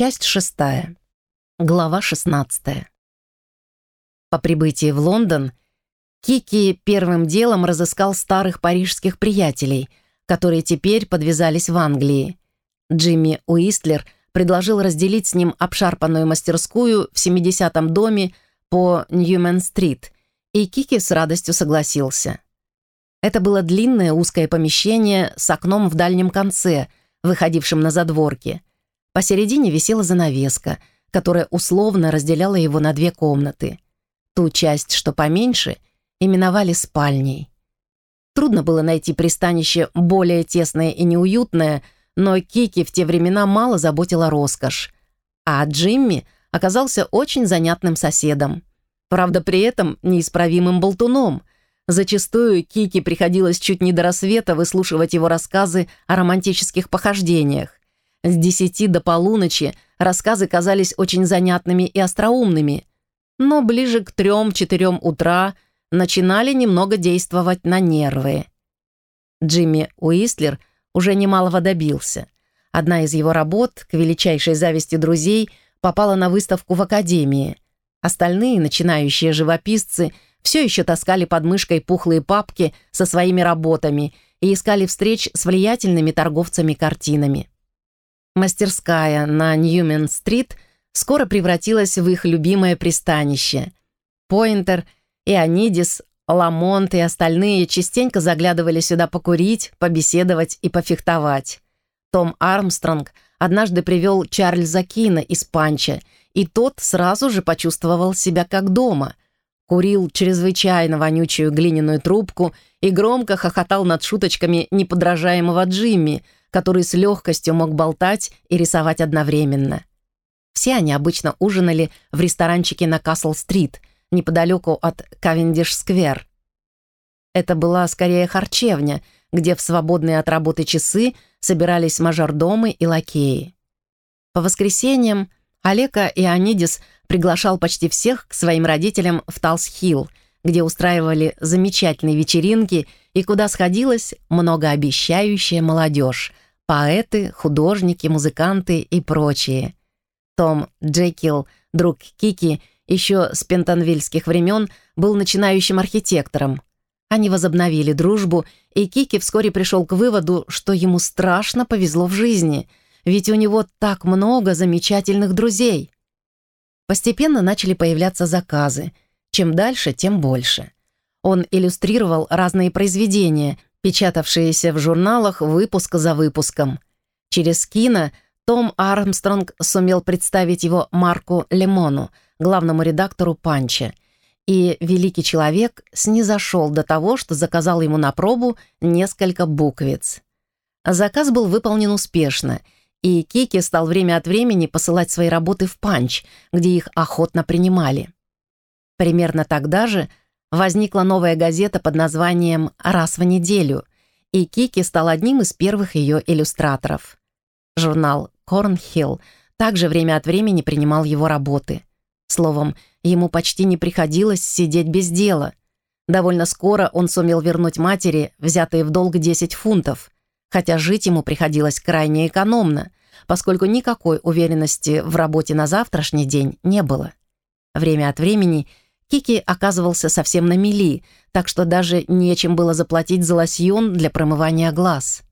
Часть шестая. Глава шестнадцатая. По прибытии в Лондон Кики первым делом разыскал старых парижских приятелей, которые теперь подвязались в Англии. Джимми Уистлер предложил разделить с ним обшарпанную мастерскую в 70-м доме по Ньюмен-стрит, и Кики с радостью согласился. Это было длинное узкое помещение с окном в дальнем конце, выходившим на задворки. Посередине висела занавеска, которая условно разделяла его на две комнаты. Ту часть, что поменьше, именовали спальней. Трудно было найти пристанище более тесное и неуютное, но Кики в те времена мало заботила роскошь. А Джимми оказался очень занятным соседом. Правда, при этом неисправимым болтуном — Зачастую Кики приходилось чуть не до рассвета выслушивать его рассказы о романтических похождениях. С десяти до полуночи рассказы казались очень занятными и остроумными, но ближе к трем-четырем утра начинали немного действовать на нервы. Джимми Уистлер уже немалого добился. Одна из его работ, к величайшей зависти друзей, попала на выставку в Академии. Остальные начинающие живописцы – все еще таскали под мышкой пухлые папки со своими работами и искали встреч с влиятельными торговцами картинами. Мастерская на Ньюмен-стрит скоро превратилась в их любимое пристанище. Пойнтер, Ионидис, Ламонт и остальные частенько заглядывали сюда покурить, побеседовать и пофехтовать. Том Армстронг однажды привел Чарльза Кина из Панча, и тот сразу же почувствовал себя как дома — курил чрезвычайно вонючую глиняную трубку и громко хохотал над шуточками неподражаемого Джимми, который с легкостью мог болтать и рисовать одновременно. Все они обычно ужинали в ресторанчике на Касл-стрит, неподалеку от Кавендиш-сквер. Это была скорее харчевня, где в свободные от работы часы собирались мажордомы и лакеи. По воскресеньям Олега и Анидис приглашал почти всех к своим родителям в Талс-Хилл, где устраивали замечательные вечеринки и куда сходилась многообещающая молодежь, поэты, художники, музыканты и прочие. Том Джекил, друг Кики, еще с пентонвильских времен был начинающим архитектором. Они возобновили дружбу, и Кики вскоре пришел к выводу, что ему страшно повезло в жизни, ведь у него так много замечательных друзей. Постепенно начали появляться заказы. Чем дальше, тем больше. Он иллюстрировал разные произведения, печатавшиеся в журналах выпуск за выпуском. Через кино Том Армстронг сумел представить его Марку Лемону, главному редактору «Панча», и великий человек снизошел до того, что заказал ему на пробу несколько буквиц. Заказ был выполнен успешно — и Кики стал время от времени посылать свои работы в Панч, где их охотно принимали. Примерно тогда же возникла новая газета под названием «Раз в неделю», и Кики стал одним из первых ее иллюстраторов. Журнал «Корнхилл» также время от времени принимал его работы. Словом, ему почти не приходилось сидеть без дела. Довольно скоро он сумел вернуть матери взятые в долг 10 фунтов, хотя жить ему приходилось крайне экономно, поскольку никакой уверенности в работе на завтрашний день не было. Время от времени Кики оказывался совсем на мели, так что даже нечем было заплатить за лосьон для промывания глаз.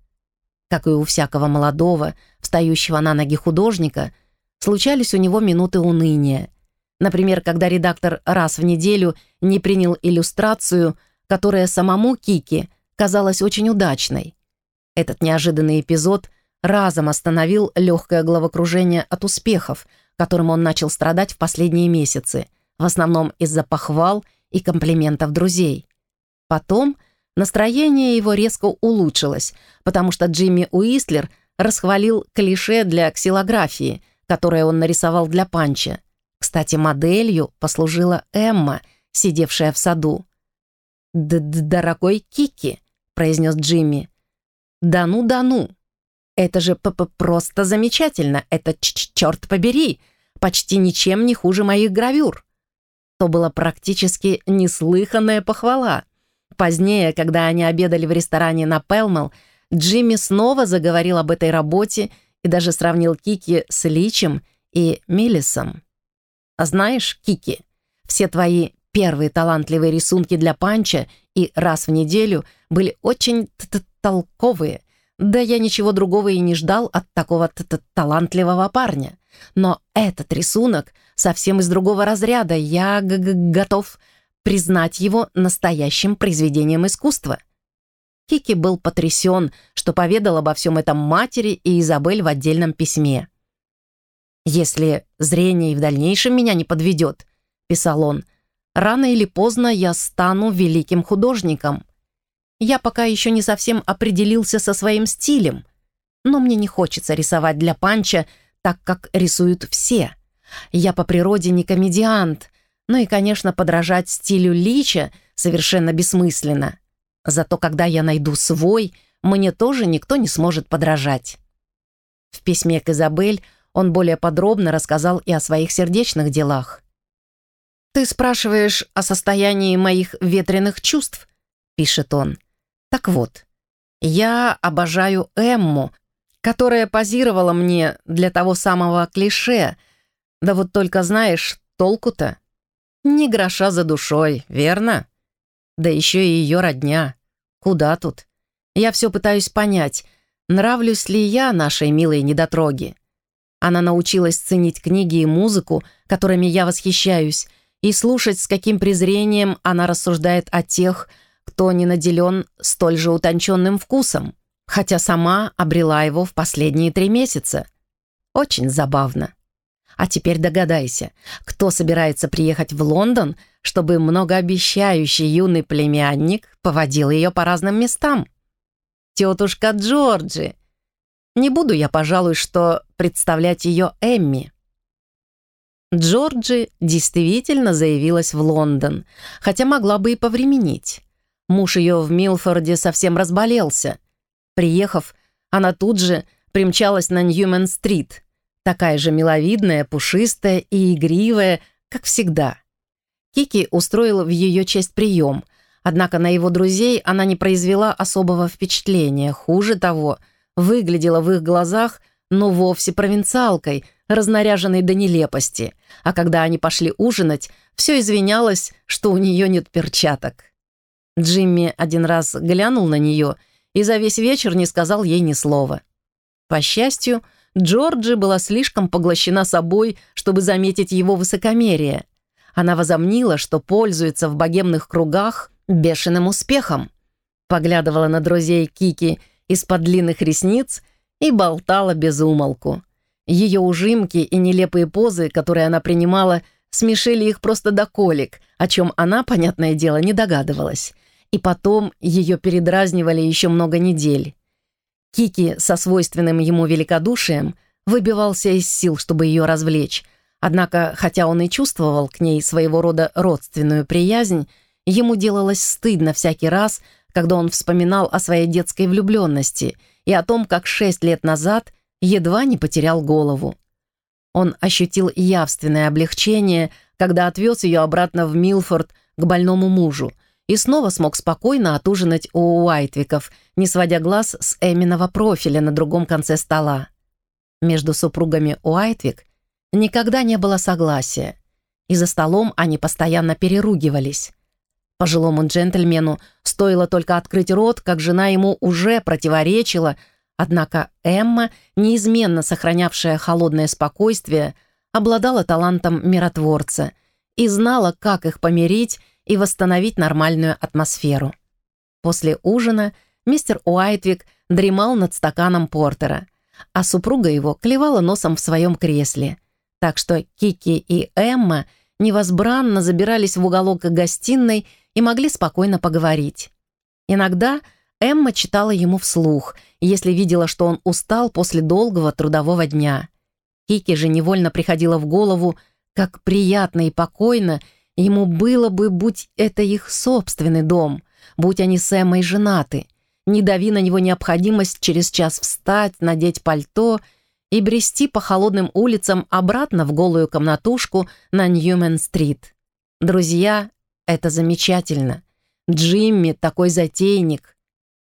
Как и у всякого молодого, встающего на ноги художника, случались у него минуты уныния. Например, когда редактор раз в неделю не принял иллюстрацию, которая самому Кики казалась очень удачной. Этот неожиданный эпизод разом остановил легкое головокружение от успехов, которым он начал страдать в последние месяцы, в основном из-за похвал и комплиментов друзей. Потом настроение его резко улучшилось, потому что Джимми Уистлер расхвалил клише для ксилографии, которое он нарисовал для Панча. Кстати, моделью послужила Эмма, сидевшая в саду. «Д -д «Дорогой Кики», — произнес Джимми, да ну, да ну. Это же п -п просто замечательно. Это ч -ч черт побери. Почти ничем не хуже моих гравюр. То была практически неслыханная похвала. Позднее, когда они обедали в ресторане на Пелмел, Джимми снова заговорил об этой работе и даже сравнил Кики с Личем и Миллисом. А знаешь, Кики, все твои первые талантливые рисунки для панча и раз в неделю были очень толковые. Да я ничего другого и не ждал от такого т -т талантливого парня. Но этот рисунок совсем из другого разряда. Я г -г готов признать его настоящим произведением искусства. Кики был потрясен, что поведал обо всем этом матери и Изабель в отдельном письме. «Если зрение и в дальнейшем меня не подведет», — писал он, «рано или поздно я стану великим художником. Я пока еще не совсем определился со своим стилем, но мне не хочется рисовать для Панча так, как рисуют все. Я по природе не комедиант, ну и, конечно, подражать стилю Лича совершенно бессмысленно. Зато когда я найду свой, мне тоже никто не сможет подражать». В письме к Изабель он более подробно рассказал и о своих сердечных делах. «Ты спрашиваешь о состоянии моих ветреных чувств?» — пишет он. «Так вот, я обожаю Эмму, которая позировала мне для того самого клише. Да вот только знаешь, толку-то? Ни гроша за душой, верно? Да еще и ее родня. Куда тут? Я все пытаюсь понять, нравлюсь ли я нашей милой недотроге. Она научилась ценить книги и музыку, которыми я восхищаюсь, и слушать, с каким презрением она рассуждает о тех, кто не наделен столь же утонченным вкусом, хотя сама обрела его в последние три месяца. Очень забавно. А теперь догадайся, кто собирается приехать в Лондон, чтобы многообещающий юный племянник поводил ее по разным местам? Тетушка Джорджи, не буду я, пожалуй, что представлять ее Эмми. Джорджи действительно заявилась в Лондон, хотя могла бы и повременить. Муж ее в Милфорде совсем разболелся. Приехав, она тут же примчалась на Ньюмен-стрит, такая же миловидная, пушистая и игривая, как всегда. Кики устроила в ее честь прием, однако на его друзей она не произвела особого впечатления. Хуже того — выглядела в их глазах, но вовсе провинциалкой, разнаряженной до нелепости. А когда они пошли ужинать, все извинялось, что у нее нет перчаток. Джимми один раз глянул на нее и за весь вечер не сказал ей ни слова. По счастью, Джорджи была слишком поглощена собой, чтобы заметить его высокомерие. Она возомнила, что пользуется в богемных кругах бешеным успехом. Поглядывала на друзей Кики из-под длинных ресниц и болтала без умолку. Ее ужимки и нелепые позы, которые она принимала, смешили их просто до колик, о чем она, понятное дело, не догадывалась. И потом ее передразнивали еще много недель. Кики со свойственным ему великодушием выбивался из сил, чтобы ее развлечь. Однако, хотя он и чувствовал к ней своего рода родственную приязнь, ему делалось стыдно всякий раз, когда он вспоминал о своей детской влюбленности и о том, как шесть лет назад едва не потерял голову. Он ощутил явственное облегчение, когда отвез ее обратно в Милфорд к больному мужу и снова смог спокойно отужинать у Уайтвиков, не сводя глаз с Эминого профиля на другом конце стола. Между супругами Уайтвик никогда не было согласия, и за столом они постоянно переругивались. Пожилому джентльмену стоило только открыть рот, как жена ему уже противоречила, однако Эмма, неизменно сохранявшая холодное спокойствие, обладала талантом миротворца и знала, как их помирить и восстановить нормальную атмосферу. После ужина мистер Уайтвик дремал над стаканом портера, а супруга его клевала носом в своем кресле. Так что Кики и Эмма невозбранно забирались в уголок гостиной и могли спокойно поговорить. Иногда Эмма читала ему вслух, если видела, что он устал после долгого трудового дня. Кики же невольно приходила в голову, как приятно и покойно ему было бы, будь это их собственный дом, будь они с Эммой женаты, не дави на него необходимость через час встать, надеть пальто и брести по холодным улицам обратно в голую комнатушку на Ньюмен-стрит. Друзья это замечательно. Джимми такой затейник.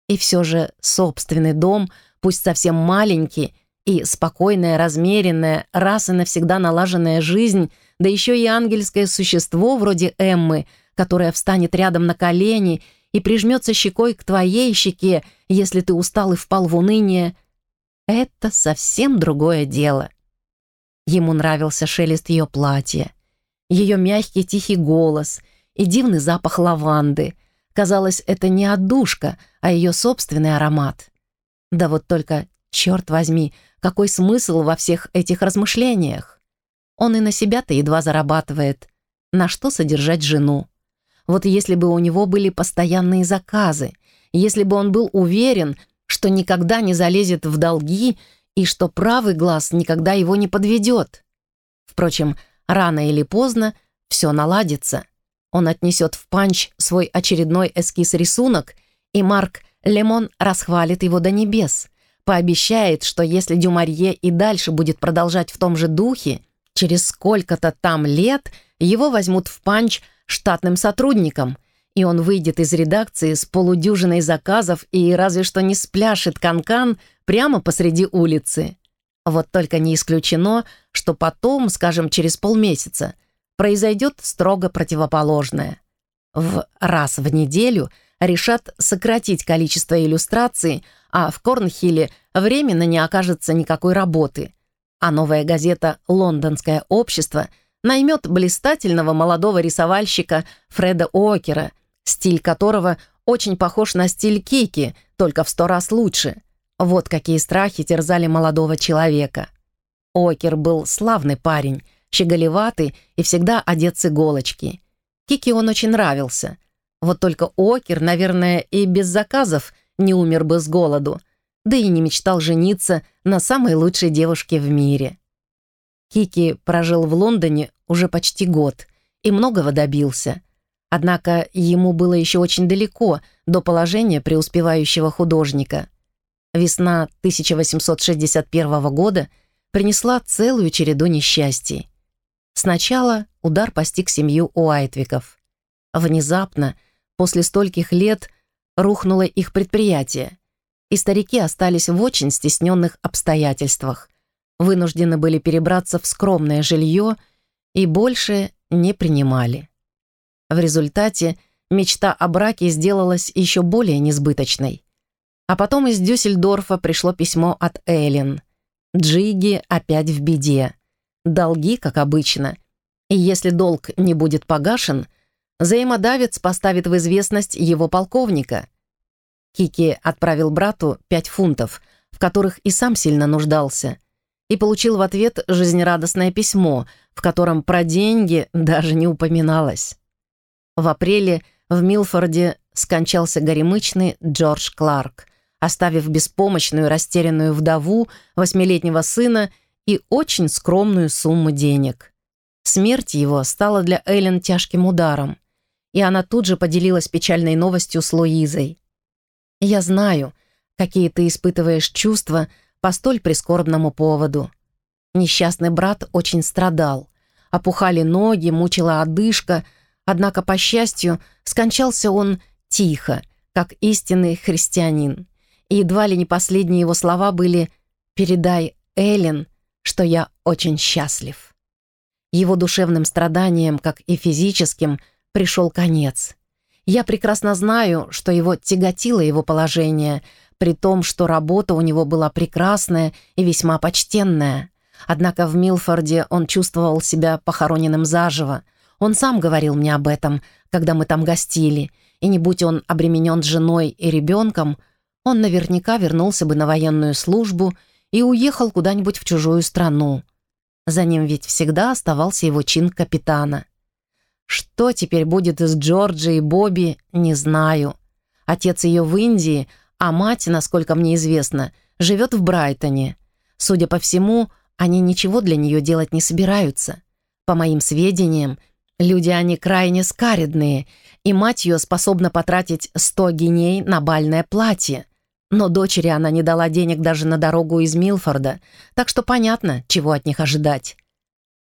И все же собственный дом, пусть совсем маленький, И спокойная, размеренная, раз и навсегда налаженная жизнь, да еще и ангельское существо вроде Эммы, которое встанет рядом на колени и прижмется щекой к твоей щеке, если ты устал и впал в уныние, это совсем другое дело. Ему нравился шелест ее платья, ее мягкий тихий голос и дивный запах лаванды. Казалось, это не отдушка, а ее собственный аромат. Да вот только, черт возьми, какой смысл во всех этих размышлениях? Он и на себя-то едва зарабатывает. На что содержать жену? Вот если бы у него были постоянные заказы, если бы он был уверен, что никогда не залезет в долги и что правый глаз никогда его не подведет. Впрочем, рано или поздно все наладится. Он отнесет в панч свой очередной эскиз-рисунок, и Марк Лемон расхвалит его до небес, пообещает, что если Дюморье и дальше будет продолжать в том же духе, через сколько-то там лет его возьмут в панч штатным сотрудником, и он выйдет из редакции с полудюжиной заказов и разве что не спляшет канкан -кан прямо посреди улицы. Вот только не исключено, что потом, скажем, через полмесяца, произойдет строго противоположное. В раз в неделю решат сократить количество иллюстраций, а в Корнхилле временно не окажется никакой работы. А новая газета «Лондонское общество» наймет блистательного молодого рисовальщика Фреда Окера – стиль которого очень похож на стиль Кики, только в сто раз лучше. Вот какие страхи терзали молодого человека. Окер был славный парень, щеголеватый и всегда одет с иголочки. Кики он очень нравился. Вот только Окер, наверное, и без заказов не умер бы с голоду, да и не мечтал жениться на самой лучшей девушке в мире. Кики прожил в Лондоне уже почти год и многого добился. Однако ему было еще очень далеко до положения преуспевающего художника. Весна 1861 года принесла целую череду несчастий. Сначала удар постиг семью Уайтвиков. Внезапно, после стольких лет, рухнуло их предприятие, и старики остались в очень стесненных обстоятельствах, вынуждены были перебраться в скромное жилье и больше не принимали. В результате мечта о браке сделалась еще более несбыточной. А потом из Дюссельдорфа пришло письмо от Эллен. Джиги опять в беде. Долги, как обычно. И если долг не будет погашен, взаимодавец поставит в известность его полковника. Кики отправил брату пять фунтов, в которых и сам сильно нуждался, и получил в ответ жизнерадостное письмо, в котором про деньги даже не упоминалось. В апреле в Милфорде скончался горемычный Джордж Кларк, оставив беспомощную растерянную вдову, восьмилетнего сына и очень скромную сумму денег. Смерть его стала для Эллен тяжким ударом, и она тут же поделилась печальной новостью с Луизой. «Я знаю, какие ты испытываешь чувства по столь прискорбному поводу. Несчастный брат очень страдал. Опухали ноги, мучила одышка — Однако, по счастью, скончался он тихо, как истинный христианин. И едва ли не последние его слова были «Передай Эллен, что я очень счастлив». Его душевным страданиям, как и физическим, пришел конец. Я прекрасно знаю, что его тяготило его положение, при том, что работа у него была прекрасная и весьма почтенная. Однако в Милфорде он чувствовал себя похороненным заживо, он сам говорил мне об этом, когда мы там гостили, и не будь он обременен женой и ребенком, он наверняка вернулся бы на военную службу и уехал куда-нибудь в чужую страну. За ним ведь всегда оставался его чин капитана. Что теперь будет с Джорджи и Бобби, не знаю. Отец ее в Индии, а мать, насколько мне известно, живет в Брайтоне. Судя по всему, они ничего для нее делать не собираются. По моим сведениям, Люди они крайне скаридные, и мать ее способна потратить сто геней на бальное платье. Но дочери она не дала денег даже на дорогу из Милфорда, так что понятно, чего от них ожидать.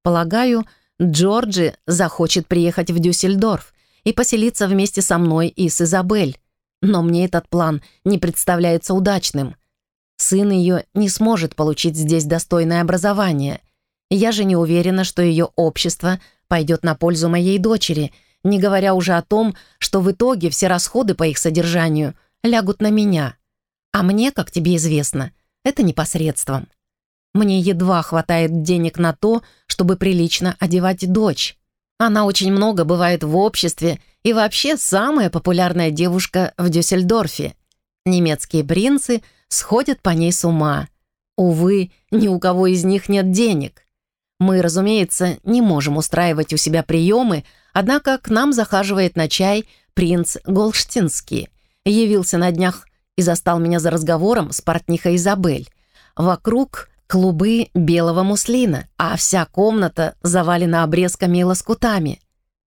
Полагаю, Джорджи захочет приехать в Дюссельдорф и поселиться вместе со мной и с Изабель. Но мне этот план не представляется удачным. Сын ее не сможет получить здесь достойное образование. Я же не уверена, что ее общество пойдет на пользу моей дочери, не говоря уже о том, что в итоге все расходы по их содержанию лягут на меня. А мне, как тебе известно, это непосредством. Мне едва хватает денег на то, чтобы прилично одевать дочь. Она очень много бывает в обществе и вообще самая популярная девушка в Дюссельдорфе. Немецкие принцы сходят по ней с ума. Увы, ни у кого из них нет денег. Мы, разумеется, не можем устраивать у себя приемы, однако к нам захаживает на чай принц Голштинский. Явился на днях и застал меня за разговором с портнихой Изабель. Вокруг клубы белого муслина, а вся комната завалена обрезками и лоскутами.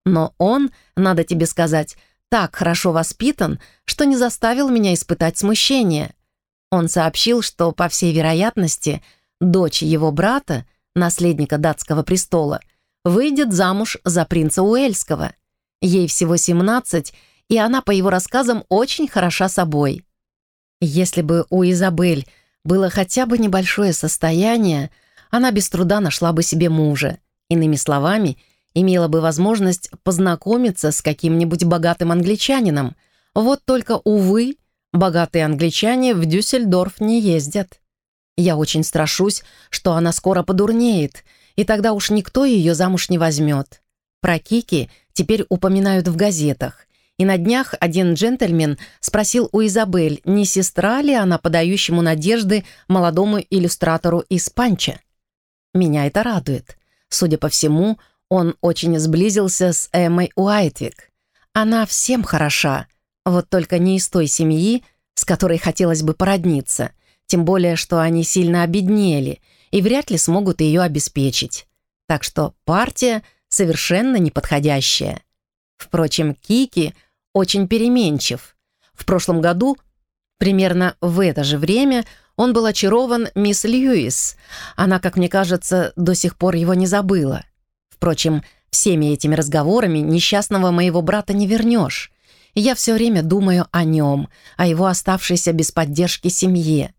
Но он, надо тебе сказать, так хорошо воспитан, что не заставил меня испытать смущение. Он сообщил, что, по всей вероятности, дочь его брата, наследника датского престола, выйдет замуж за принца Уэльского. Ей всего 17, и она, по его рассказам, очень хороша собой. Если бы у Изабель было хотя бы небольшое состояние, она без труда нашла бы себе мужа. Иными словами, имела бы возможность познакомиться с каким-нибудь богатым англичанином. Вот только, увы, богатые англичане в Дюссельдорф не ездят. Я очень страшусь, что она скоро подурнеет, и тогда уж никто ее замуж не возьмет. Про Кики теперь упоминают в газетах, и на днях один джентльмен спросил у Изабель, не сестра ли она подающему надежды молодому иллюстратору из Панча. Меня это радует. Судя по всему, он очень сблизился с Эммой Уайтвик. Она всем хороша, вот только не из той семьи, с которой хотелось бы породниться, тем более, что они сильно обеднели и вряд ли смогут ее обеспечить. Так что партия совершенно неподходящая. Впрочем, Кики — очень переменчив. В прошлом году, примерно в это же время, он был очарован мисс Льюис. Она, как мне кажется, до сих пор его не забыла. Впрочем, всеми этими разговорами несчастного моего брата не вернешь. Я все время думаю о нем, о его оставшейся без поддержки семье.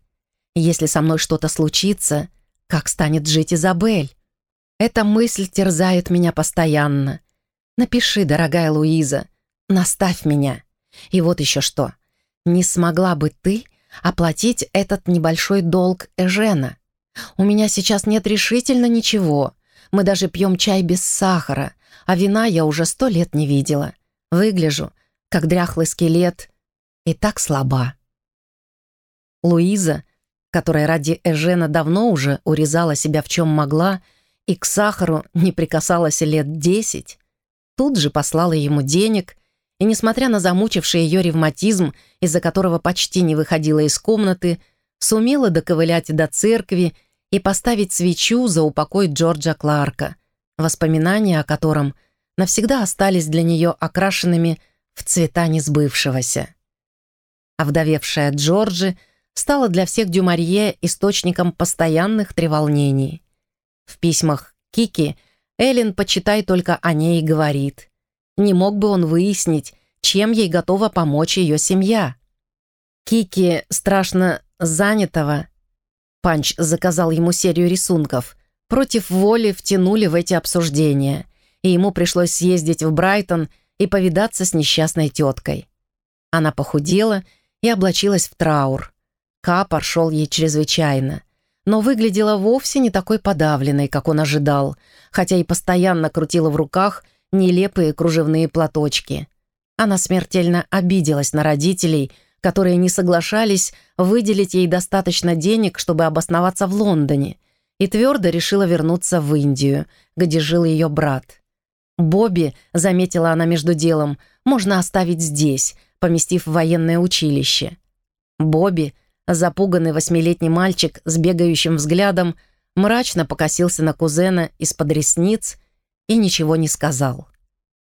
Если со мной что-то случится, как станет жить Изабель? Эта мысль терзает меня постоянно. Напиши, дорогая Луиза, Наставь меня. И вот еще что. Не смогла бы ты оплатить этот небольшой долг Эжена? У меня сейчас нет решительно ничего. Мы даже пьем чай без сахара, а вина я уже сто лет не видела. Выгляжу, как дряхлый скелет, и так слаба. Луиза, которая ради Эжена давно уже урезала себя в чем могла и к сахару не прикасалась лет десять, тут же послала ему денег и, несмотря на замучивший ее ревматизм, из-за которого почти не выходила из комнаты, сумела доковылять до церкви и поставить свечу за упокой Джорджа Кларка, воспоминания о котором навсегда остались для нее окрашенными в цвета несбывшегося. Овдовевшая Джорджи стала для всех Дюмарье источником постоянных треволнений. В письмах Кики Эллен, почитай, только о ней говорит. Не мог бы он выяснить, чем ей готова помочь ее семья? Кики страшно занятого. Панч заказал ему серию рисунков. Против воли втянули в эти обсуждения, и ему пришлось съездить в Брайтон и повидаться с несчастной теткой. Она похудела и облачилась в траур. Капор шел ей чрезвычайно, но выглядела вовсе не такой подавленной, как он ожидал, хотя и постоянно крутила в руках нелепые кружевные платочки. Она смертельно обиделась на родителей, которые не соглашались выделить ей достаточно денег, чтобы обосноваться в Лондоне, и твердо решила вернуться в Индию, где жил ее брат. «Бобби», — заметила она между делом, — «можно оставить здесь, поместив в военное училище». Бобби, запуганный восьмилетний мальчик с бегающим взглядом, мрачно покосился на кузена из-под ресниц и ничего не сказал.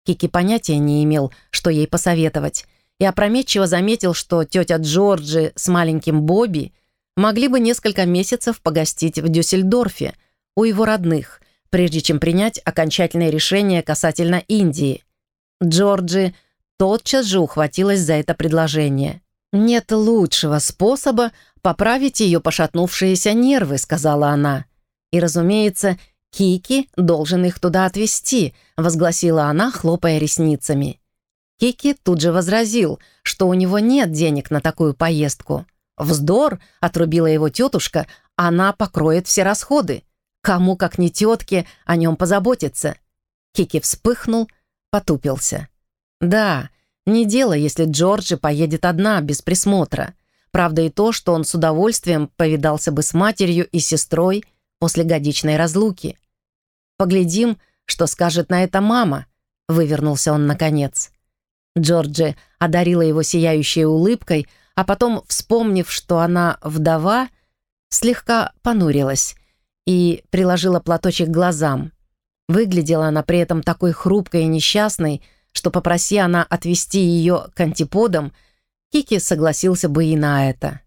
Кики понятия не имел, что ей посоветовать, и опрометчиво заметил, что тетя Джорджи с маленьким Бобби могли бы несколько месяцев погостить в Дюссельдорфе у его родных, прежде чем принять окончательное решение касательно Индии. Джорджи тотчас же ухватилась за это предложение. «Нет лучшего способа поправить ее пошатнувшиеся нервы», — сказала она. «И, разумеется, Кики должен их туда отвезти», — возгласила она, хлопая ресницами. Кики тут же возразил, что у него нет денег на такую поездку. «Вздор!» — отрубила его тетушка, «она покроет все расходы. Кому, как не тетке, о нем позаботиться?» Кики вспыхнул, потупился. «Да, не дело, если Джорджи поедет одна, без присмотра. Правда и то, что он с удовольствием повидался бы с матерью и сестрой после годичной разлуки. Поглядим, что скажет на это мама», — вывернулся он наконец. Джорджи одарила его сияющей улыбкой, а потом, вспомнив, что она вдова, слегка понурилась и приложила платочек к глазам. Выглядела она при этом такой хрупкой и несчастной, что попроси она отвести ее к антиподам, Кики согласился бы и на это.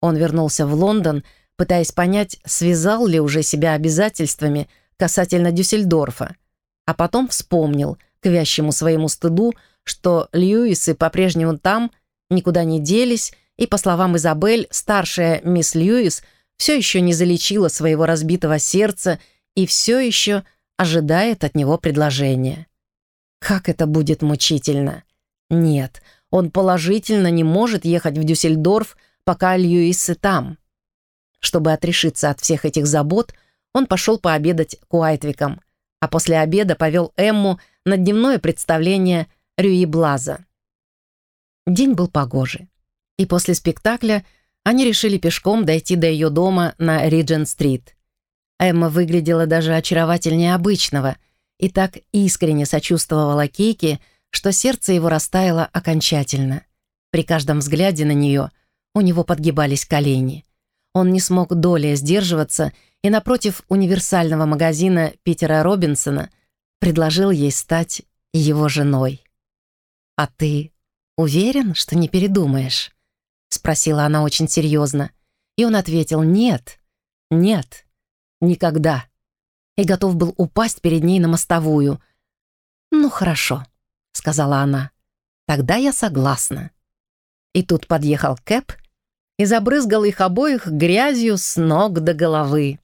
Он вернулся в Лондон, пытаясь понять, связал ли уже себя обязательствами касательно Дюссельдорфа, а потом вспомнил, к вящему своему стыду, что Льюисы по-прежнему там, никуда не делись, и, по словам Изабель, старшая мисс Льюис все еще не залечила своего разбитого сердца и все еще ожидает от него предложения. Как это будет мучительно! Нет, он положительно не может ехать в Дюссельдорф, пока Льюисы там. Чтобы отрешиться от всех этих забот, он пошел пообедать к Уайтвикам, а после обеда повел Эмму на дневное представление Рюи Блаза. День был погожий, и после спектакля они решили пешком дойти до ее дома на Риджент-стрит. Эмма выглядела даже очаровательнее обычного и так искренне сочувствовала Кейке, что сердце его растаяло окончательно. При каждом взгляде на нее у него подгибались колени. Он не смог долей сдерживаться и напротив универсального магазина Питера Робинсона предложил ей стать его женой. «А ты уверен, что не передумаешь?» — спросила она очень серьезно. И он ответил «Нет, нет, никогда». И готов был упасть перед ней на мостовую. «Ну, хорошо», — сказала она. «Тогда я согласна». И тут подъехал Кэп и забрызгал их обоих грязью с ног до головы.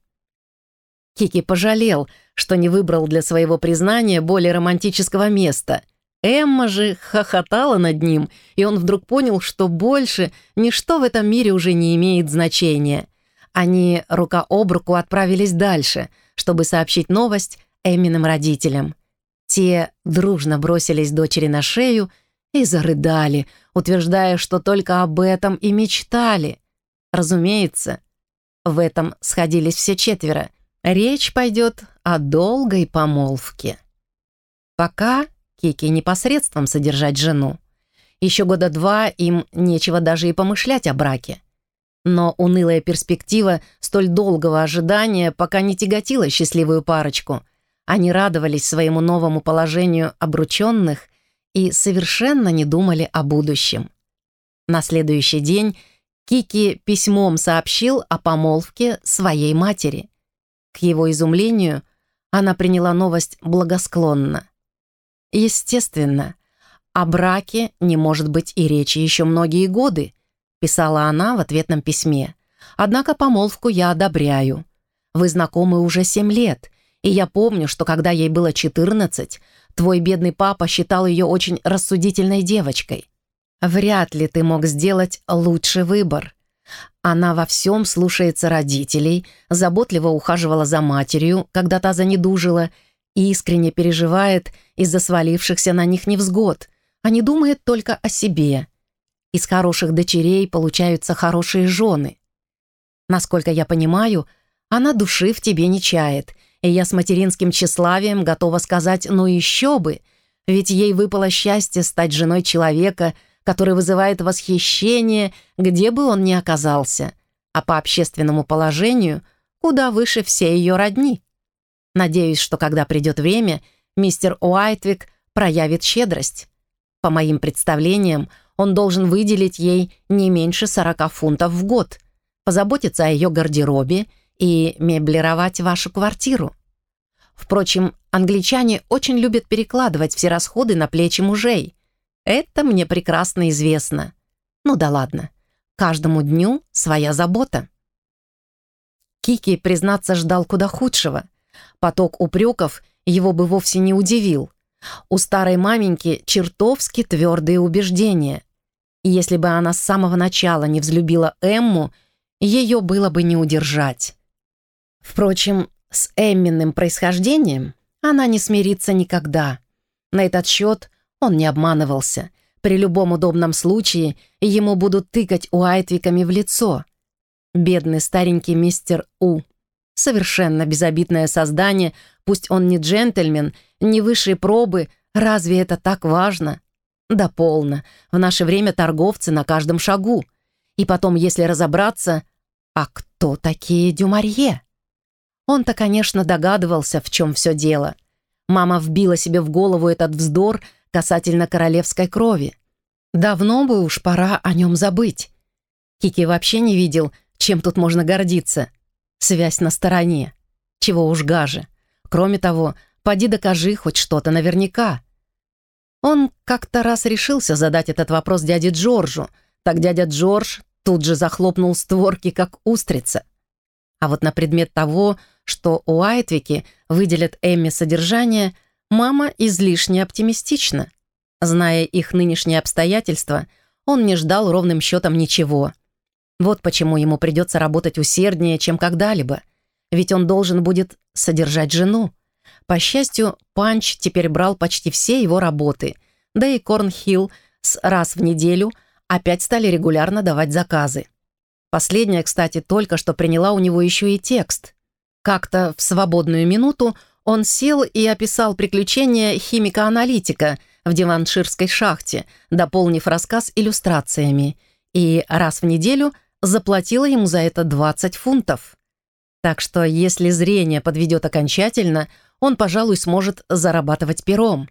Кики пожалел, что не выбрал для своего признания более романтического места — Эмма же хохотала над ним, и он вдруг понял, что больше ничто в этом мире уже не имеет значения. Они рука об руку отправились дальше, чтобы сообщить новость Эмминым родителям. Те дружно бросились дочери на шею и зарыдали, утверждая, что только об этом и мечтали. Разумеется, в этом сходились все четверо. Речь пойдет о долгой помолвке. Пока Кики непосредством содержать жену. Еще года два им нечего даже и помышлять о браке. Но унылая перспектива столь долгого ожидания пока не тяготила счастливую парочку. Они радовались своему новому положению обрученных и совершенно не думали о будущем. На следующий день Кики письмом сообщил о помолвке своей матери. К его изумлению она приняла новость благосклонно. Естественно, о браке не может быть и речи еще многие годы, писала она в ответном письме. Однако помолвку я одобряю. Вы знакомы уже семь лет, и я помню, что когда ей было 14, твой бедный папа считал ее очень рассудительной девочкой. Вряд ли ты мог сделать лучший выбор. Она во всем слушается родителей, заботливо ухаживала за матерью, когда та занедужила, и искренне переживает из-за свалившихся на них невзгод, а не думает только о себе. Из хороших дочерей получаются хорошие жены. Насколько я понимаю, она души в тебе не чает, и я с материнским тщеславием готова сказать «ну еще бы», ведь ей выпало счастье стать женой человека, который вызывает восхищение, где бы он ни оказался, а по общественному положению куда выше все ее родни. Надеюсь, что когда придет время, мистер Уайтвик проявит щедрость. По моим представлениям, он должен выделить ей не меньше 40 фунтов в год, позаботиться о ее гардеробе и меблировать вашу квартиру. Впрочем, англичане очень любят перекладывать все расходы на плечи мужей. Это мне прекрасно известно. Ну да ладно, каждому дню своя забота. Кики, признаться, ждал куда худшего. Поток упреков его бы вовсе не удивил. У старой маменьки чертовски твердые убеждения. И если бы она с самого начала не взлюбила Эмму, ее было бы не удержать. Впрочем, с Эмминым происхождением она не смирится никогда. На этот счет он не обманывался. При любом удобном случае ему будут тыкать уайтвиками в лицо. Бедный старенький мистер У. Совершенно безобидное создание, пусть он не джентльмен, не высшей пробы, разве это так важно? Да полно. В наше время торговцы на каждом шагу. И потом, если разобраться, а кто такие Дюмарье? Он-то, конечно, догадывался, в чем все дело. Мама вбила себе в голову этот вздор касательно королевской крови. Давно бы уж пора о нем забыть. Кики вообще не видел, чем тут можно гордиться. Связь на стороне. Чего уж гаже. Кроме того, поди докажи хоть что-то наверняка. Он как-то раз решился задать этот вопрос дяде Джорджу, так дядя Джордж тут же захлопнул створки, как устрица. А вот на предмет того, что у Айтвики выделят Эмми содержание, мама излишне оптимистична. Зная их нынешние обстоятельства, он не ждал ровным счетом ничего. Вот почему ему придется работать усерднее, чем когда-либо. Ведь он должен будет содержать жену. По счастью, Панч теперь брал почти все его работы, да и Корнхилл с раз в неделю опять стали регулярно давать заказы. Последняя, кстати, только что приняла у него еще и текст. Как-то в свободную минуту он сел и описал приключения химика-аналитика в Диванширской шахте, дополнив рассказ иллюстрациями, и раз в неделю заплатила ему за это 20 фунтов. Так что если зрение подведет окончательно, он, пожалуй, сможет зарабатывать пером.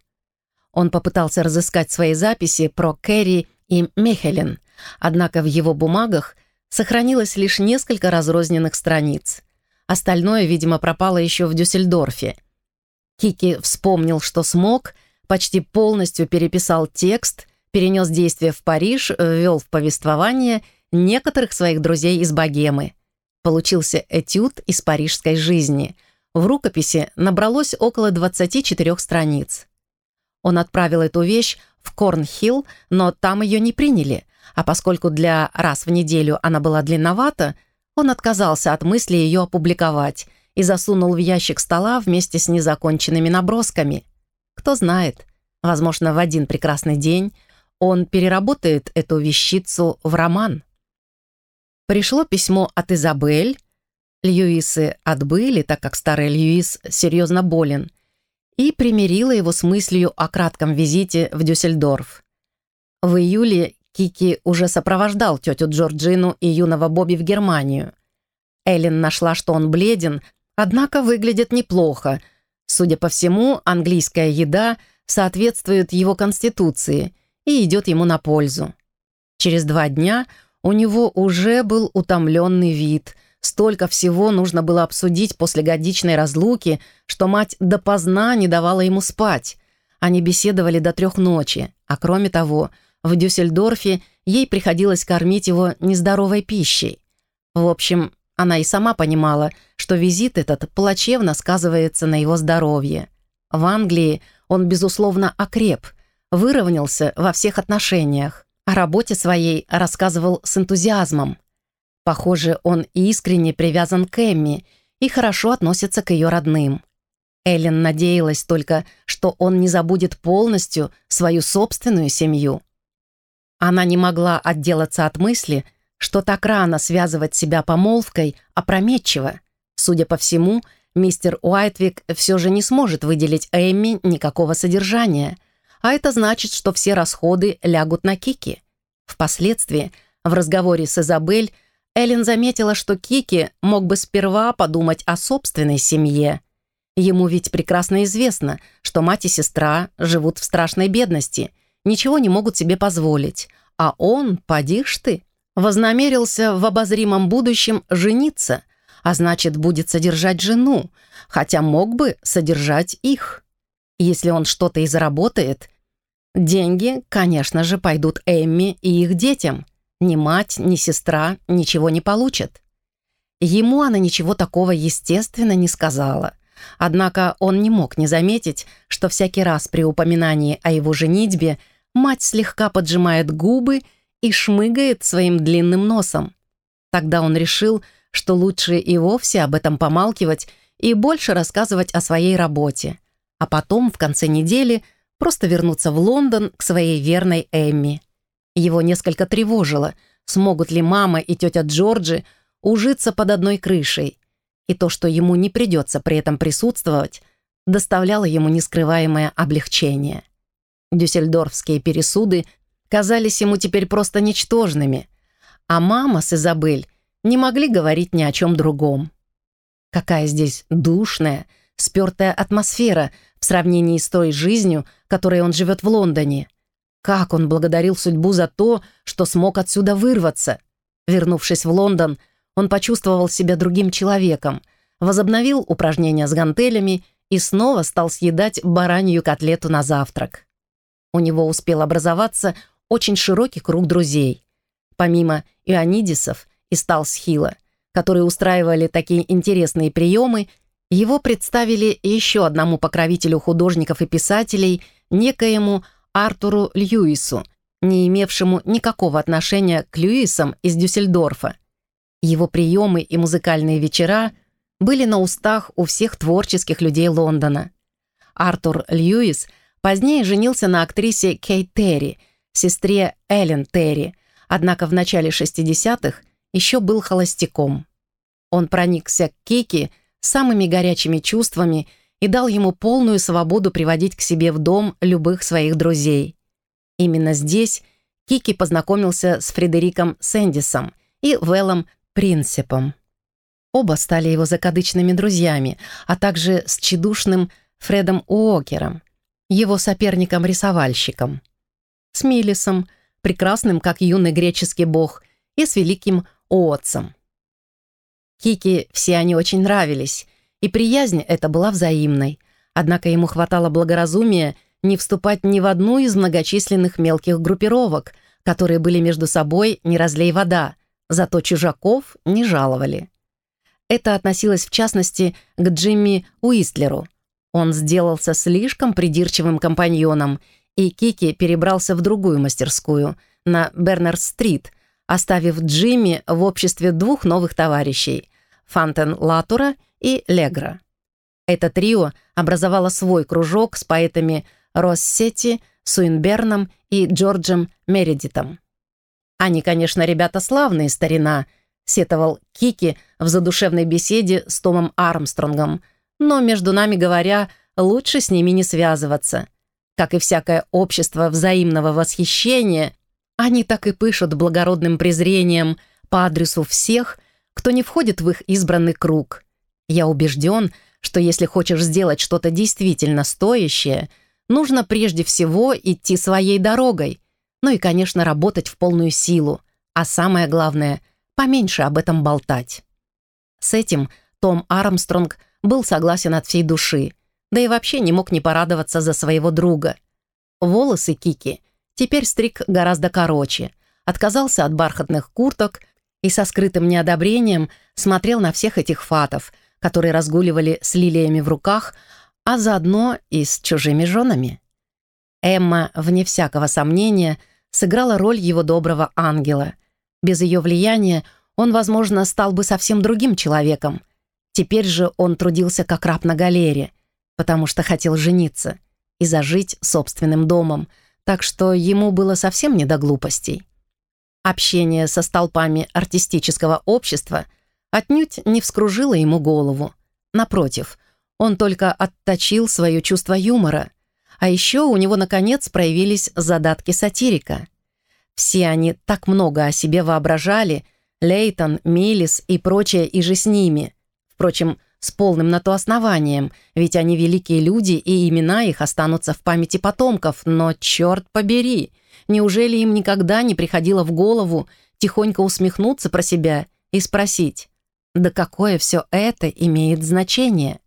Он попытался разыскать свои записи про Кэрри и Мехелен, однако в его бумагах сохранилось лишь несколько разрозненных страниц. Остальное, видимо, пропало еще в Дюссельдорфе. Кики вспомнил, что смог, почти полностью переписал текст, перенес действие в Париж, ввел в повествование некоторых своих друзей из богемы. Получился этюд из парижской жизни. В рукописи набралось около 24 страниц. Он отправил эту вещь в Корнхилл, но там ее не приняли, а поскольку для раз в неделю она была длинновата, он отказался от мысли ее опубликовать и засунул в ящик стола вместе с незаконченными набросками. Кто знает, возможно, в один прекрасный день он переработает эту вещицу в роман. Пришло письмо от Изабель. Льюисы отбыли, так как старый Льюис серьезно болен, и примирила его с мыслью о кратком визите в Дюссельдорф. В июле Кики уже сопровождал тетю Джорджину и юного Бобби в Германию. Эллен нашла, что он бледен, однако выглядит неплохо. Судя по всему, английская еда соответствует его конституции и идет ему на пользу. Через два дня у него уже был утомленный вид. Столько всего нужно было обсудить после годичной разлуки, что мать допоздна не давала ему спать. Они беседовали до трех ночи, а кроме того – в Дюссельдорфе ей приходилось кормить его нездоровой пищей. В общем, она и сама понимала, что визит этот плачевно сказывается на его здоровье. В Англии он, безусловно, окреп, выровнялся во всех отношениях. О работе своей рассказывал с энтузиазмом. Похоже, он искренне привязан к Эмми и хорошо относится к ее родным. Эллен надеялась только, что он не забудет полностью свою собственную семью. Она не могла отделаться от мысли, что так рано связывать себя помолвкой опрометчиво. Судя по всему, мистер Уайтвик все же не сможет выделить Эмми никакого содержания, а это значит, что все расходы лягут на Кики. Впоследствии, в разговоре с Изабель, Эллен заметила, что Кики мог бы сперва подумать о собственной семье. Ему ведь прекрасно известно, что мать и сестра живут в страшной бедности – ничего не могут себе позволить. А он, поди ж ты, вознамерился в обозримом будущем жениться, а значит, будет содержать жену, хотя мог бы содержать их. Если он что-то и заработает, деньги, конечно же, пойдут Эмми и их детям. Ни мать, ни сестра ничего не получат. Ему она ничего такого, естественно, не сказала. Однако он не мог не заметить, что всякий раз при упоминании о его женитьбе мать слегка поджимает губы и шмыгает своим длинным носом. Тогда он решил, что лучше и вовсе об этом помалкивать и больше рассказывать о своей работе, а потом, в конце недели, просто вернуться в Лондон к своей верной Эмми. Его несколько тревожило, смогут ли мама и тетя Джорджи ужиться под одной крышей, и то, что ему не придется при этом присутствовать, доставляло ему нескрываемое облегчение. Дюссельдорфские пересуды казались ему теперь просто ничтожными, а мама с Изабель не могли говорить ни о чем другом. Какая здесь душная, спертая атмосфера в сравнении с той жизнью, которой он живет в Лондоне. Как он благодарил судьбу за то, что смог отсюда вырваться. Вернувшись в Лондон, он почувствовал себя другим человеком, возобновил упражнения с гантелями и снова стал съедать баранью котлету на завтрак. У него успел образоваться очень широкий круг друзей. Помимо Ионидисов и Сталсхила, которые устраивали такие интересные приемы, его представили еще одному покровителю художников и писателей, некоему Артуру Льюису, не имевшему никакого отношения к Льюисам из Дюссельдорфа. Его приемы и музыкальные вечера были на устах у всех творческих людей Лондона. Артур Льюис позднее женился на актрисе Кейт Терри, сестре Эллен Терри, однако в начале 60-х еще был холостяком. Он проникся к Кики самыми горячими чувствами и дал ему полную свободу приводить к себе в дом любых своих друзей. Именно здесь Кики познакомился с Фредериком Сэндисом и Вэллом принципом. Оба стали его закадычными друзьями, а также с чедушным Фредом Уокером, его соперником-рисовальщиком, с Милисом, прекрасным, как юный греческий бог, и с великим Оотцем. Кики все они очень нравились, и приязнь эта была взаимной, однако ему хватало благоразумия не вступать ни в одну из многочисленных мелких группировок, которые были между собой не разлей вода, зато чужаков не жаловали. Это относилось в частности к Джимми Уистлеру. Он сделался слишком придирчивым компаньоном, и Кики перебрался в другую мастерскую, на Бернер-стрит, оставив Джимми в обществе двух новых товарищей — Фантен Латура и Легра. Это трио образовало свой кружок с поэтами Россетти, Суинберном и Джорджем Мередитом. Они, конечно, ребята славные, старина, сетовал Кики в задушевной беседе с Томом Армстронгом, но, между нами говоря, лучше с ними не связываться. Как и всякое общество взаимного восхищения, они так и пышут благородным презрением по адресу всех, кто не входит в их избранный круг. Я убежден, что если хочешь сделать что-то действительно стоящее, нужно прежде всего идти своей дорогой — ну и, конечно, работать в полную силу. А самое главное — поменьше об этом болтать. С этим Том Армстронг был согласен от всей души, да и вообще не мог не порадоваться за своего друга. Волосы Кики теперь стриг гораздо короче, отказался от бархатных курток и со скрытым неодобрением смотрел на всех этих фатов, которые разгуливали с лилиями в руках, а заодно и с чужими женами. Эмма, вне всякого сомнения, сыграла роль его доброго ангела. Без ее влияния он, возможно, стал бы совсем другим человеком. Теперь же он трудился как раб на галере, потому что хотел жениться и зажить собственным домом, так что ему было совсем не до глупостей. Общение со столпами артистического общества отнюдь не вскружило ему голову. Напротив, он только отточил свое чувство юмора — а еще у него, наконец, проявились задатки сатирика. Все они так много о себе воображали, Лейтон, Миллис и прочее и же с ними. Впрочем, с полным на то основанием, ведь они великие люди, и имена их останутся в памяти потомков, но черт побери, неужели им никогда не приходило в голову тихонько усмехнуться про себя и спросить, да какое все это имеет значение?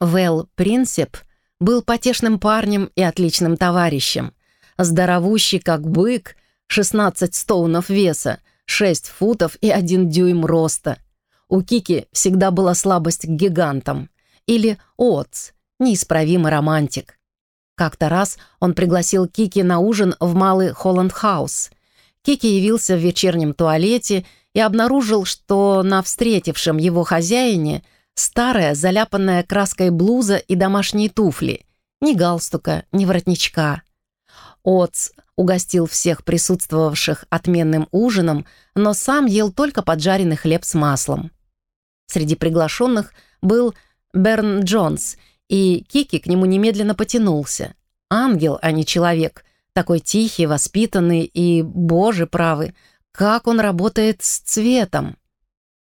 Вэл Принцип — был потешным парнем и отличным товарищем. Здоровущий, как бык, 16 стоунов веса, 6 футов и 1 дюйм роста. У Кики всегда была слабость к гигантам. Или Уоттс, неисправимый романтик. Как-то раз он пригласил Кики на ужин в малый Холланд-хаус. Кики явился в вечернем туалете и обнаружил, что на встретившем его хозяине старая, заляпанная краской блуза и домашние туфли. Ни галстука, ни воротничка. Отц угостил всех присутствовавших отменным ужином, но сам ел только поджаренный хлеб с маслом. Среди приглашенных был Берн Джонс — и Кики к нему немедленно потянулся. Ангел, а не человек. Такой тихий, воспитанный и, боже правый, как он работает с цветом.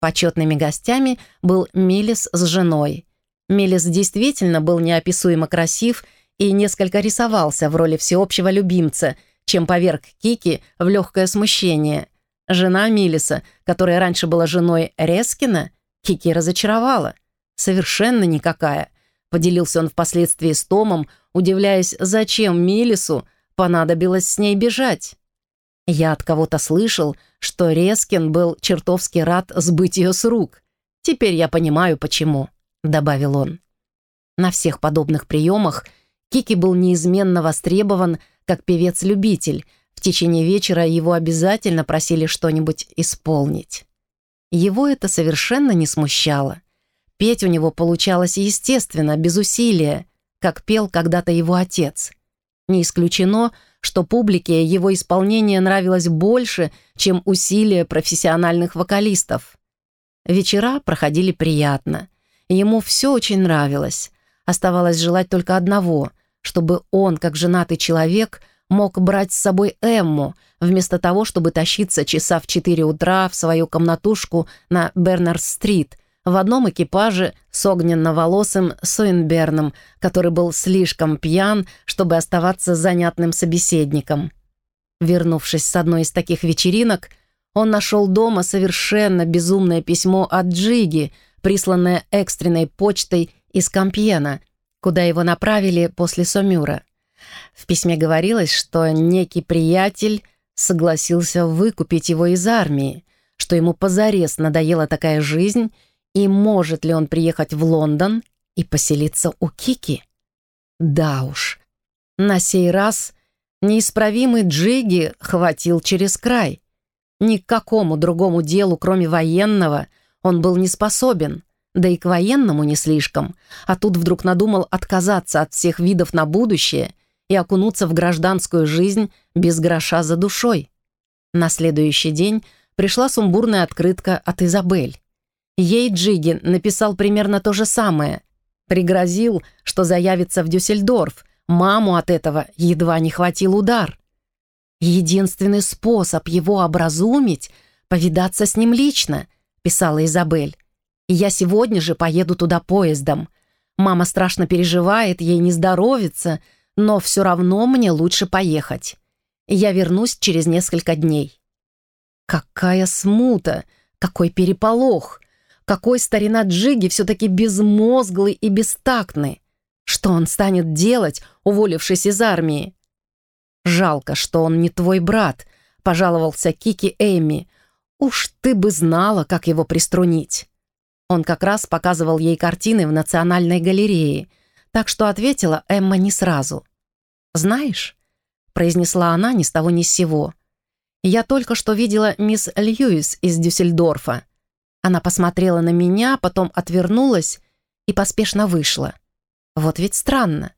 Почетными гостями был Милис с женой. Милис действительно был неописуемо красив и несколько рисовался в роли всеобщего любимца, чем поверг Кики в легкое смущение. Жена Милиса, которая раньше была женой Рескина, Кики разочаровала. Совершенно никакая. Поделился он впоследствии с Томом, удивляясь, зачем Милису понадобилось с ней бежать. Я от кого-то слышал, что Рескин был чертовски рад сбыть ее с рук. Теперь я понимаю, почему», — добавил он. На всех подобных приемах Кики был неизменно востребован как певец-любитель. В течение вечера его обязательно просили что-нибудь исполнить. Его это совершенно не смущало. Петь у него получалось естественно, без усилия, как пел когда-то его отец. Не исключено, что публике его исполнение нравилось больше, чем усилия профессиональных вокалистов. Вечера проходили приятно. Ему все очень нравилось. Оставалось желать только одного, чтобы он, как женатый человек, мог брать с собой Эмму, вместо того, чтобы тащиться часа в 4 утра в свою комнатушку на Бернард-стрит – в одном экипаже с огненно-волосым Суинберном, который был слишком пьян, чтобы оставаться занятным собеседником. Вернувшись с одной из таких вечеринок, он нашел дома совершенно безумное письмо от Джиги, присланное экстренной почтой из Кампьена, куда его направили после Сомюра. В письме говорилось, что некий приятель согласился выкупить его из армии, что ему позарез надоела такая жизнь, и может ли он приехать в Лондон и поселиться у Кики? Да уж, на сей раз неисправимый Джиги хватил через край. Ни к какому другому делу, кроме военного, он был не способен, да и к военному не слишком, а тут вдруг надумал отказаться от всех видов на будущее и окунуться в гражданскую жизнь без гроша за душой. На следующий день пришла сумбурная открытка от Изабель. Ей Джиги написал примерно то же самое. Пригрозил, что заявится в Дюссельдорф. Маму от этого едва не хватил удар. «Единственный способ его образумить — повидаться с ним лично», — писала Изабель. «Я сегодня же поеду туда поездом. Мама страшно переживает, ей не здоровится, но все равно мне лучше поехать. Я вернусь через несколько дней». Какая смута! Какой переполох! Какой старина Джиги все-таки безмозглый и бестактный. Что он станет делать, уволившись из армии? «Жалко, что он не твой брат», — пожаловался Кики Эми. «Уж ты бы знала, как его приструнить». Он как раз показывал ей картины в Национальной галерее, так что ответила Эмма не сразу. «Знаешь», — произнесла она ни с того ни с сего, «я только что видела мисс Льюис из Дюссельдорфа. Она посмотрела на меня, потом отвернулась и поспешно вышла. Вот ведь странно.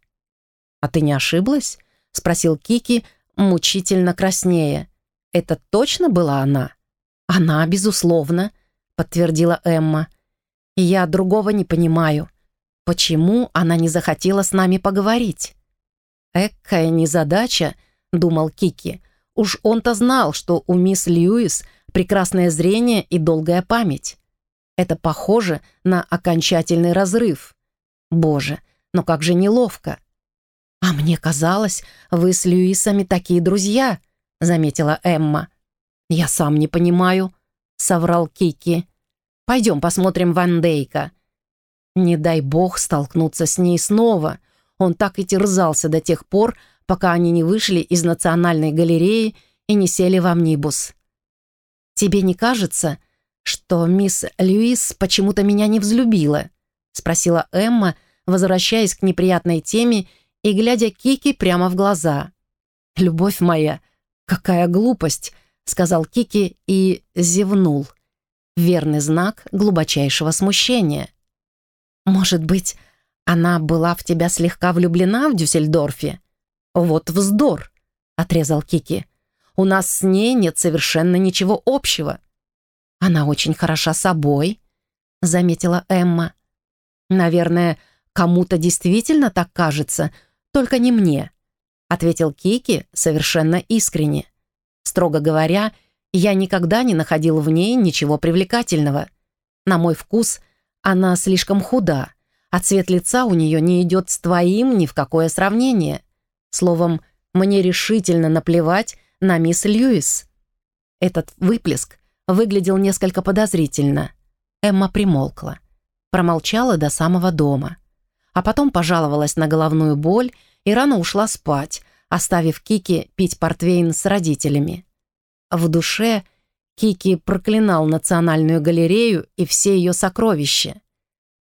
«А ты не ошиблась?» — спросил Кики, мучительно краснея. «Это точно была она?» «Она, безусловно», — подтвердила Эмма. «Я другого не понимаю. Почему она не захотела с нами поговорить?» «Экая незадача», — думал Кики. «Уж он-то знал, что у мисс Льюис прекрасное зрение и долгая память. Это похоже на окончательный разрыв. Боже, но как же неловко. «А мне казалось, вы с Льюисами такие друзья», — заметила Эмма. «Я сам не понимаю», — соврал Кики. «Пойдем посмотрим Ван Дейка». Не дай бог столкнуться с ней снова. Он так и терзался до тех пор, пока они не вышли из Национальной галереи и не сели в амнибус. «Тебе не кажется, что мисс Льюис почему-то меня не взлюбила?» — спросила Эмма, возвращаясь к неприятной теме и глядя Кики прямо в глаза. «Любовь моя, какая глупость!» — сказал Кики и зевнул. Верный знак глубочайшего смущения. «Может быть, она была в тебя слегка влюблена в Дюссельдорфе?» «Вот вздор!» — отрезал Кики. «У нас с ней нет совершенно ничего общего». «Она очень хороша собой», — заметила Эмма. «Наверное, кому-то действительно так кажется, только не мне», — ответил Кики совершенно искренне. «Строго говоря, я никогда не находил в ней ничего привлекательного. На мой вкус, она слишком худа, а цвет лица у нее не идет с твоим ни в какое сравнение. Словом, мне решительно наплевать на мисс Льюис». Этот выплеск выглядел несколько подозрительно. Эмма примолкла. Промолчала до самого дома. А потом пожаловалась на головную боль и рано ушла спать, оставив Кики пить портвейн с родителями. В душе Кики проклинал Национальную галерею и все ее сокровища.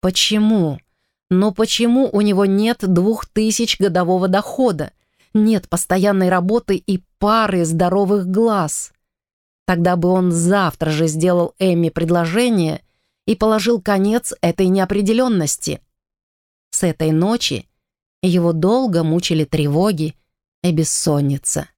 Почему? Но почему у него нет двух тысяч годового дохода, нет постоянной работы и пары здоровых глаз? Тогда бы он завтра же сделал Эмми предложение и положил конец этой неопределенности. С этой ночи его долго мучили тревоги и бессонница.